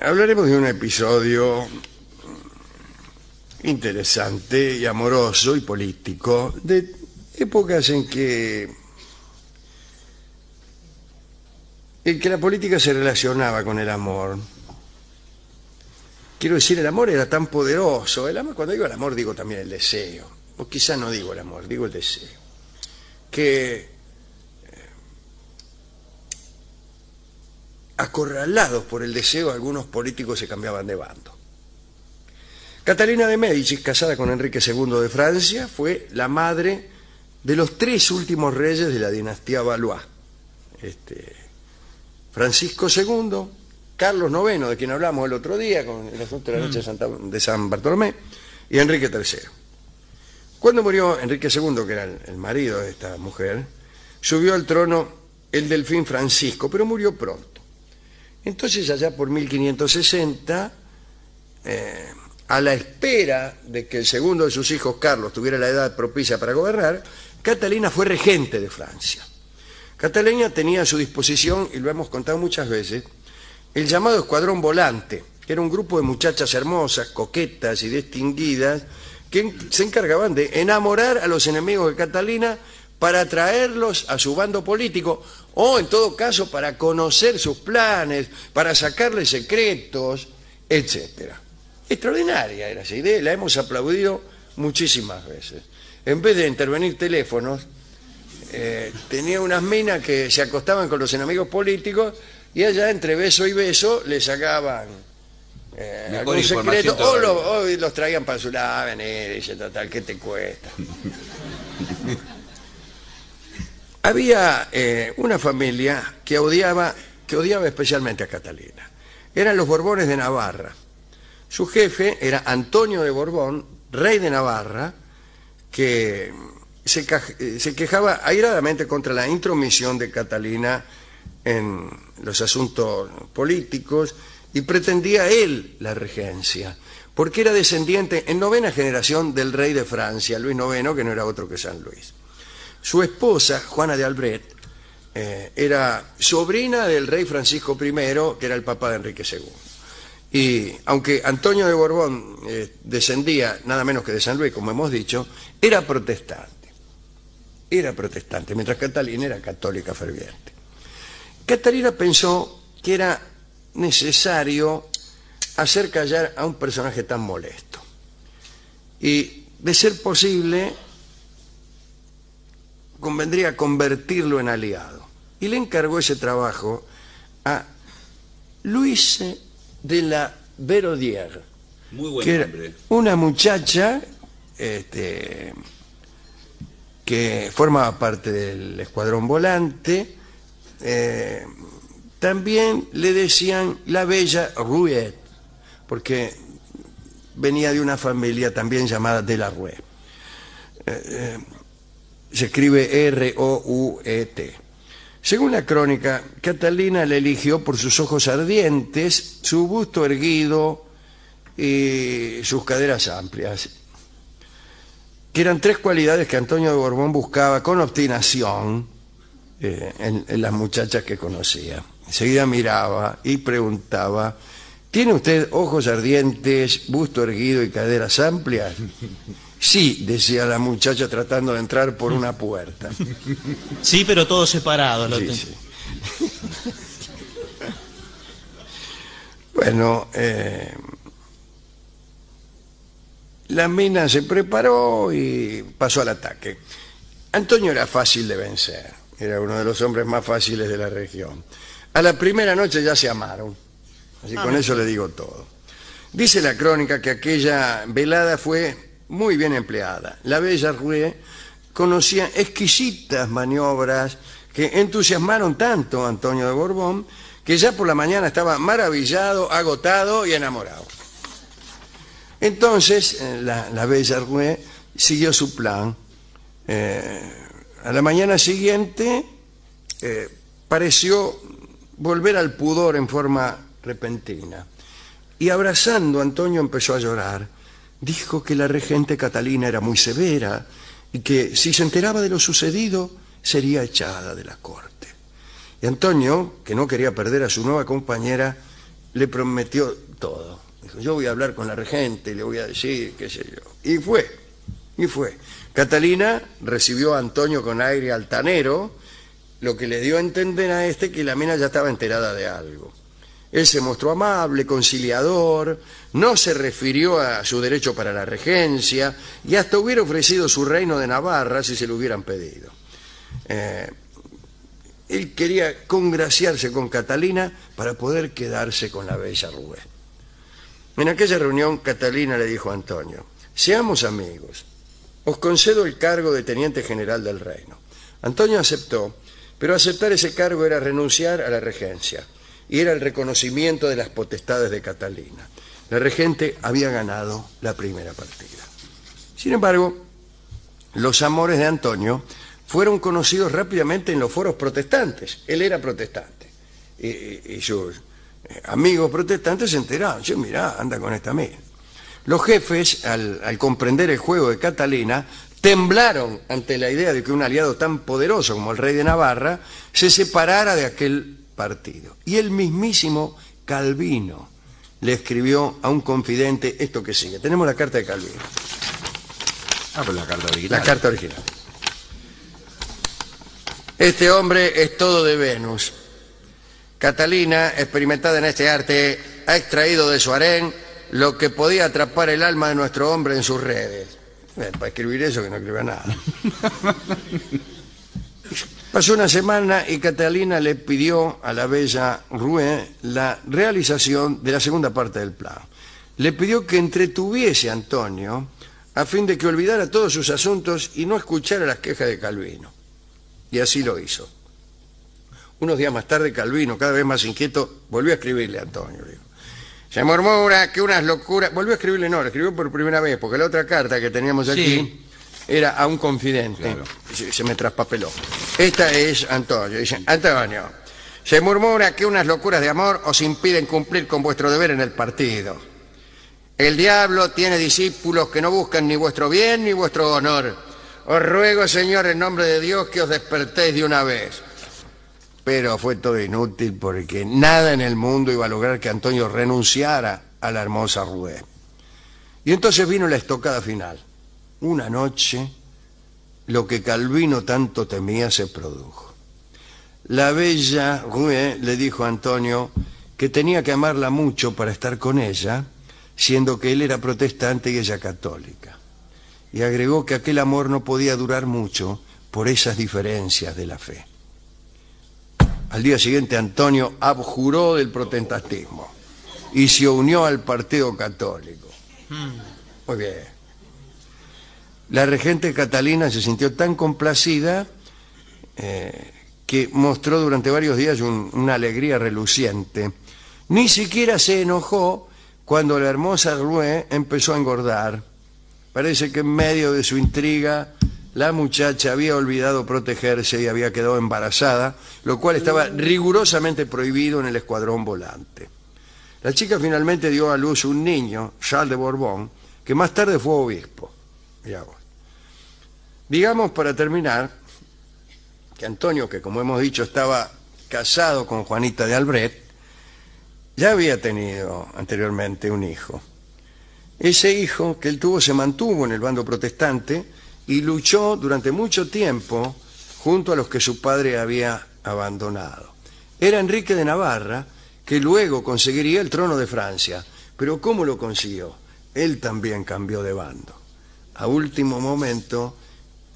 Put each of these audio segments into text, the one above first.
hablaremos de un episodio interesante y amoroso y político de épocas en que en que la política se relacionaba con el amor. Quiero decir, el amor era tan poderoso. El amor, cuando digo el amor, digo también el deseo. O quizá no digo el amor, digo el deseo. Que acorralados por el deseo, algunos políticos se cambiaban de bando. Catalina de Médicis, casada con Enrique II de Francia, fue la madre de los tres últimos reyes de la dinastía Valois. Este, Francisco II, Carlos IX, de quien hablamos el otro día con el asunto de la noche de, San Bartolomé, y Enrique III. Cuando murió Enrique II, que era el marido de esta mujer, subió al trono el delfín Francisco, pero murió pronto. Entonces, allá por 1560, eh, a la espera de que el segundo de sus hijos, Carlos, tuviera la edad propicia para gobernar, Catalina fue regente de Francia. Catalina tenía a su disposición, y lo hemos contado muchas veces, el llamado Escuadrón Volante, que era un grupo de muchachas hermosas, coquetas y distinguidas, que se encargaban de enamorar a los enemigos de Catalina para atraerlos a su bando político, o en todo caso para conocer sus planes, para sacarles secretos, etcétera. Extraordinaria era esa idea, la hemos aplaudido muchísimas veces. En vez de intervenir teléfonos, eh, tenía unas minas que se acostaban con los enemigos políticos y allá entre beso y beso le sacaban eh, algún secreto o, todavía. lo- o los traían para su lado, venir, dice, total, ¿qué te cuesta? Había eh, una familia que odiaba, que odiaba especialmente a Catalina. Eran los Borbones de Navarra. Su jefe era Antonio de Borbón, rey de Navarra, que se, se quejaba airadamente contra la intromisión de Catalina en los asuntos políticos y pretendía él la regencia, porque era descendiente en novena generación del rey de Francia, Luis IX, que no era otro que San Luis. Su esposa, Juana de Albret, eh, era sobrina del rey Francisco I, que era el papá de Enrique II. Y aunque Antonio de Borbón eh, descendía nada menos que de San Luis, como hemos dicho, era protestante. Era protestante, mientras Catalina era católica ferviente. Catalina pensó que era necesario hacer callar a un personaje tan molesto. Y, de ser posible, convendría convertirlo en aliado. Y le encargó ese trabajo a Luise de la Muy buen que era nombre. una muchacha este, que formaba parte del escuadrón volante. eh, también le decían la bella Rouet, porque venía de una familia también llamada de la Rue. Se escribe R-O-U-E-T. Según la crónica, Catalina le eligió por sus ojos ardientes, su busto erguido y sus caderas amplias, que eran tres cualidades que Antonio de Borbón buscaba con obstinación eh, en, en las muchachas que conocía. Enseguida miraba y preguntaba, ¿tiene usted ojos ardientes, busto erguido y caderas amplias? Sí, decía la muchacha tratando de entrar por una puerta. Sí, pero todo separado. lo Sí, sí. Bueno, eh, la mina se preparó y pasó al ataque. Antonio era fácil de vencer, era uno de los hombres más fáciles de la región. A la primera noche ya se amaron, así con eso le digo todo. Dice la crónica que aquella velada fue muy bien empleada. La bella Rouet conocía exquisitas maniobras que entusiasmaron tanto a Antonio de Borbón que ya por la mañana estaba maravillado, agotado y enamorado. Entonces, eh, la, la bella Rouet siguió su plan. Eh, a la mañana siguiente eh, pareció volver al pudor en forma repentina. Y abrazando a Antonio empezó a llorar. Dijo que la regente Catalina era muy severa y que si se enteraba de lo sucedido sería echada de la corte. Y Antonio, que no quería perder a su nueva compañera, le prometió todo. Dijo, yo voy a hablar con la regente, le voy a decir, qué sé yo. Y fue, y fue. Catalina recibió a Antonio con aire altanero, lo que le dio a entender a este que la mina ya estaba enterada de algo. Él se mostró amable, conciliador, no se refirió a su derecho para la regencia y hasta hubiera ofrecido su reino de Navarra si se lo hubieran pedido. Eh, él quería congraciarse con Catalina para poder quedarse con la bella Rubén. En aquella reunión, Catalina le dijo a Antonio, seamos amigos, os concedo el cargo de teniente general del reino. Antonio aceptó, pero aceptar ese cargo era renunciar a la regencia y era el reconocimiento de las potestades de Catalina. La regente había ganado la primera partida. Sin embargo, los amores de Antonio fueron conocidos rápidamente en los foros protestantes. Él era protestante. Y, sus eh, amigos protestantes se enteraron. Yo, mirá, anda con esta mina. Los jefes, al comprender el juego de Catalina, temblaron ante la idea de que un aliado tan poderoso como el rey de Navarra se separara de aquel partido. Y el mismísimo Calvino le escribió a un confidente esto que sigue. Tenemos la carta de Calvino. Ah, pues la carta original. La carta original. Este hombre es todo de Venus. Catalina, experimentada en este arte, ha extraído de su harén lo que podía atrapar el alma de nuestro hombre en sus redes. Eh, para escribir eso que no escriba nada. Pasó una semana y Catalina le pidió a la bella Rue la realización de la segunda parte del plan. Le pidió que entretuviese a Antonio a fin de que olvidara todos sus asuntos y no escuchara las quejas de Calvino. Y así lo hizo. Unos días más tarde, Calvino, cada vez más inquieto, volvió a escribirle a Antonio. Se murmura que unas locuras... Volvió a escribirle, no, le escribió por primera vez, porque la otra carta que teníamos aquí era a un confidente. Se, me traspapeló. Esta es Antonio. Dice, Antonio, se murmura que unas locuras de amor os impiden cumplir con vuestro deber en el partido. El diablo tiene discípulos que no buscan ni vuestro bien ni vuestro honor. Os ruego, Señor, en nombre de Dios, que os despertéis de una vez. Pero fue todo inútil porque nada en el mundo iba a lograr que Antonio renunciara a la hermosa Rubén. Y entonces vino la estocada final una noche lo que Calvino tanto temía se produjo. La bella Rue le dijo a Antonio que tenía que amarla mucho para estar con ella, siendo que él era protestante y ella católica. Y agregó que aquel amor no podía durar mucho por esas diferencias de la fe. Al día siguiente Antonio abjuró del protestantismo y se unió al Partido Católico. Hmm. Muy bien. La regente Catalina se sintió tan complacida eh, que mostró durante varios días una alegría reluciente. Ni siquiera se enojó cuando la hermosa Rue empezó a engordar. Parece que en medio de su intriga la muchacha había olvidado protegerse y había quedado embarazada, lo cual estaba rigurosamente prohibido en el escuadrón volante. La chica finalmente dio a luz un niño, Charles de Borbón, que más tarde fue obispo. Digamos, para terminar, que Antonio, que como hemos dicho estaba casado con Juanita de Albret, ya había tenido anteriormente un hijo. Ese hijo que él tuvo se mantuvo en el bando protestante y luchó durante mucho tiempo junto a los que su padre había abandonado. Era Enrique de Navarra, que luego conseguiría el trono de Francia. Pero ¿cómo lo consiguió? Él también cambió de bando. A último momento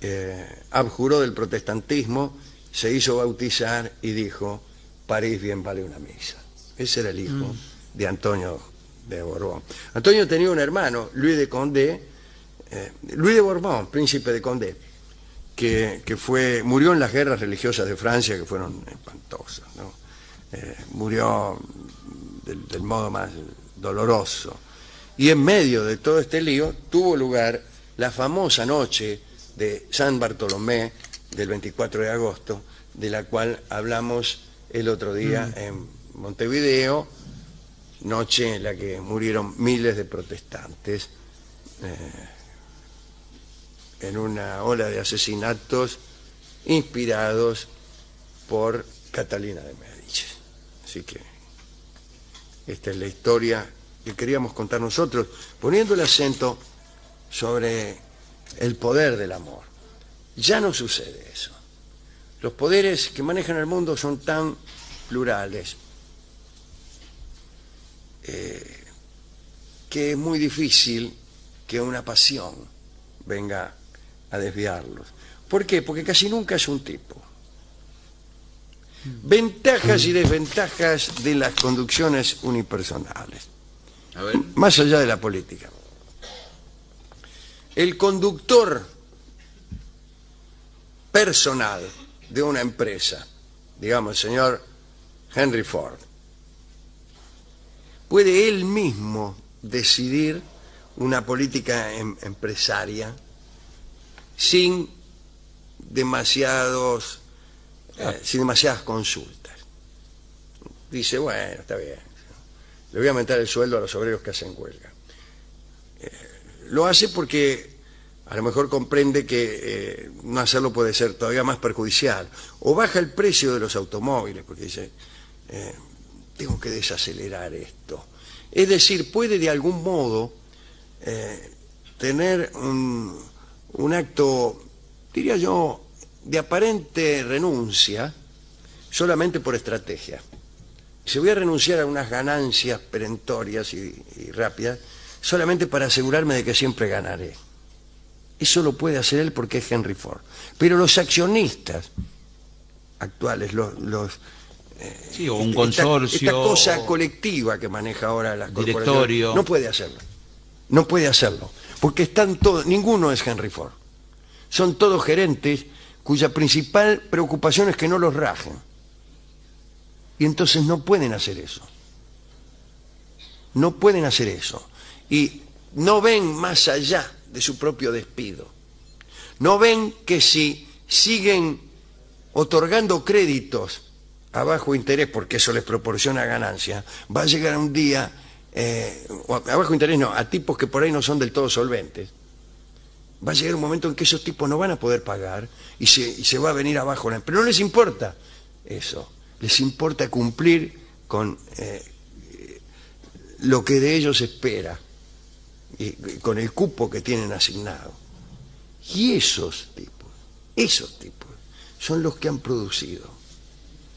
eh, abjuró del protestantismo, se hizo bautizar y dijo, París bien vale una misa. Ese era el hijo mm. de Antonio de Borbón. Antonio tenía un hermano, Luis de Condé, eh, Luis de Borbón, príncipe de Condé, que, fue, murió en las guerras religiosas de Francia, que fueron espantosas. Eh, murió del modo más doloroso. Y en medio de todo este lío tuvo lugar la famosa noche de San Bartolomé del 24 de agosto, de la cual hablamos el otro día mm. en Montevideo, noche en la que murieron miles de protestantes eh, en una ola de asesinatos inspirados por Catalina de Medici. Así que Esta es la historia que queríamos contar nosotros, poniendo el acento sobre el poder del amor. Ya no sucede eso. Los poderes que manejan el mundo son tan plurales eh, que es muy difícil que una pasión venga a desviarlos. ¿Por qué? Porque casi nunca es un tipo. Ventajas y desventajas de las conducciones unipersonales, A ver. más allá de la política. El conductor personal de una empresa, digamos el señor Henry Ford, puede él mismo decidir una política em- empresaria sin demasiados eh, sin demasiadas consultas. Dice, bueno, está bien, le voy a aumentar el sueldo a los obreros que hacen huelga. Eh, lo hace porque a lo mejor comprende que eh, no hacerlo puede ser todavía más perjudicial. O baja el precio de los automóviles, porque dice, eh, tengo que desacelerar esto. Es decir, puede de algún modo eh, tener un, un acto, diría yo, de aparente renuncia solamente por estrategia. Se voy a renunciar a unas ganancias perentorias y rápidas solamente para asegurarme de que siempre ganaré. Eso lo puede hacer él porque es Henry Ford. Pero los accionistas actuales, los, los Sí, o un esta- consorcio. Esta, cosa colectiva que maneja ahora las corporaciones. No puede hacerlo. No puede hacerlo. Porque están todos, ninguno es Henry Ford. Son todos gerentes cuya principal preocupación es que no los rajen. Y entonces no pueden hacer eso. No pueden hacer eso. Y no ven más allá de su propio despido. No ven que si siguen otorgando créditos a bajo interés, porque eso les proporciona ganancia, va a llegar un día, eh, a bajo interés no, a tipos que por ahí no son del todo solventes, va a llegar un momento en que esos tipos no van a poder pagar y se, va a venir abajo. la- Pero no les importa eso, les importa cumplir con eh, lo que de ellos espera con el cupo que tienen asignado. Y esos tipos, esos tipos, son los que han producido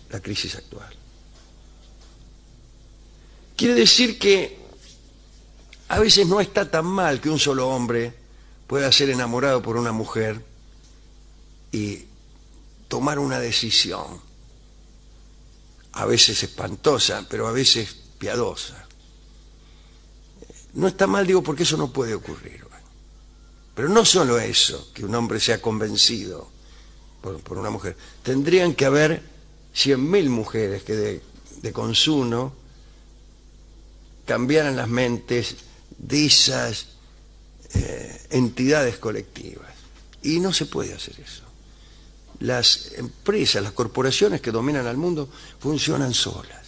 la crisis actual. Quiere decir que a veces no está tan mal que un solo hombre pueda ser enamorado por una mujer y tomar una decisión, a veces espantosa, pero a veces piadosa. No está mal, digo, porque eso no puede ocurrir. Pero no solo eso, que un hombre sea convencido por, una mujer. Tendrían que haber 100.000 mujeres que de, consumo cambiaran las mentes de esas eh, entidades colectivas. Y no se puede hacer eso. Las empresas, las corporaciones que dominan al mundo funcionan solas.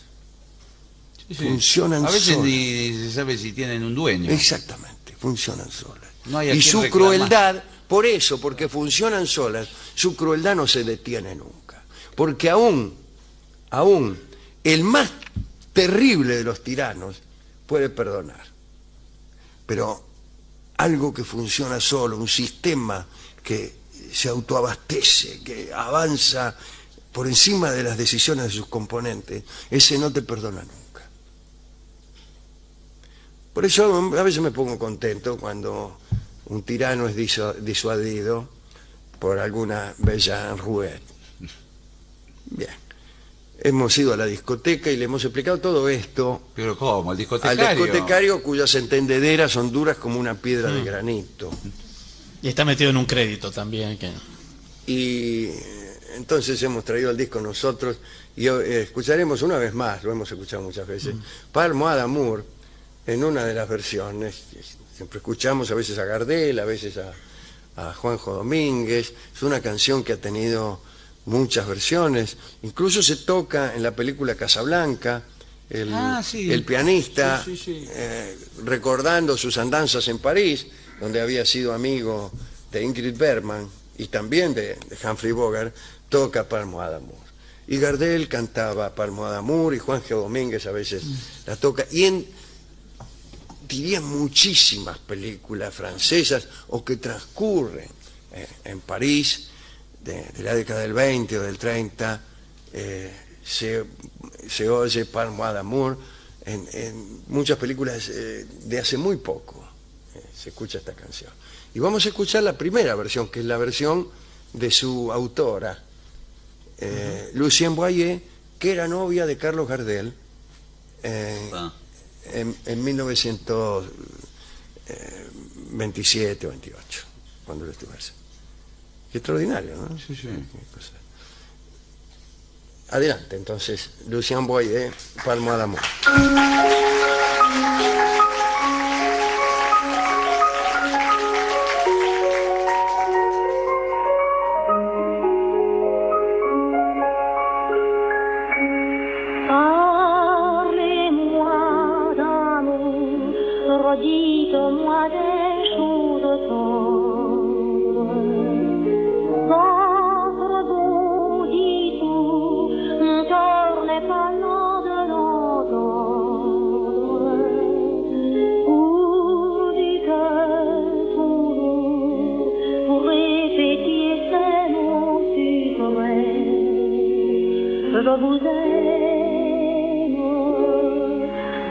Sí, funcionan A veces solas. ni se sabe si tienen un dueño. Exactamente, funcionan solas. No hay a y su reclamar. crueldad, por eso, porque funcionan solas, su crueldad no se detiene nunca. Porque aún, aún, el más terrible de los tiranos puede perdonar. Pero algo que funciona solo, un sistema que se autoabastece, que avanza por encima de las decisiones de sus componentes, ese no te perdona nunca. Por eso a veces me pongo contento cuando un tirano es disu- disuadido por alguna bella enrouette. Bien. Hemos ido a la discoteca y le hemos explicado todo esto Pero ¿cómo? Al discotecario. discotecario cuyas entendederas son duras como una piedra de granito. Y está metido en un crédito también. Que... Y eh, entonces hemos traído el disco nosotros y eh, escucharemos una vez más, lo hemos escuchado muchas veces, Palmo Moore en una de las versiones. Siempre escuchamos a veces a Gardel, a veces a, a Juanjo Domínguez. Es una canción que ha tenido muchas versiones. Incluso se toca en la película Casablanca. El, Ah, sí. el pianista Sí, sí, sí. eh, recordando sus andanzas en París, donde había sido amigo de Ingrid Bergman y también de, de Humphrey Bogart, toca Palmo Moore. Y Gardel cantaba Palmo d'Amour y Juan G. Domínguez a veces la toca. Y en, diría, muchísimas películas francesas o que transcurren eh, en París de, de la década del 20 o del 30, eh, se, se oye Palmo d'Amour en, en muchas películas eh, de hace muy poco. se escucha esta canción. Y vamos a escuchar la primera versión, que es la versión de su autora, eh, Lucien Boyer, que era novia de Carlos Gardel Ah, en, en 1927 o 28, cuando lo. Qué extraordinario, ¿no? sí, sí. Adelante, entonces, Lucien Boyer, Palmo d'Amour. Je vous aime.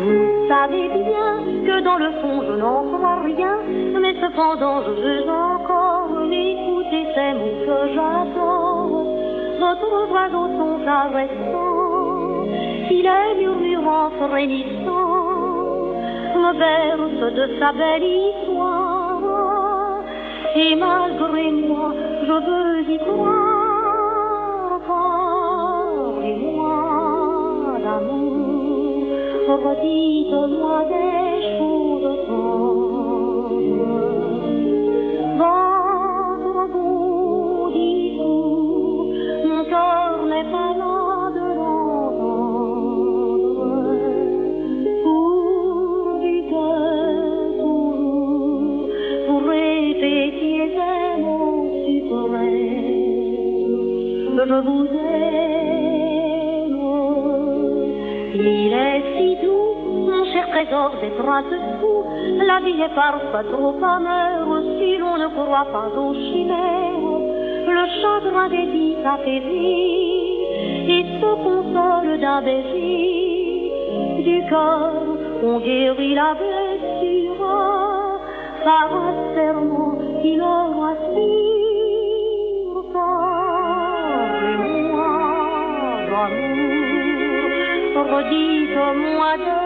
Vous savez bien que dans le fond je n'en crois rien, mais cependant je veux encore écouter ces mots que j'adore. Votre oiseau son caressant, il est murmurant, frémissant, me berce de sa belle histoire. Et malgré moi, je veux y croire. Crocodilo la de des princes fous. La vie est parfois trop amère si l'on ne croit pas aux chimères. Le chagrin des vies s'apaisit et se console d'un baiser. Du cœur, on guérit la blessure par un serment qui le rassure. Parlez-moi d'amour, redites-moi de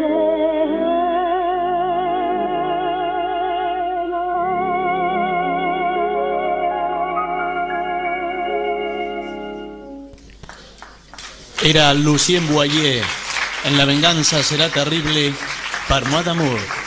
Era Lucien Boyer. En la venganza será terrible. Parmois d'amour.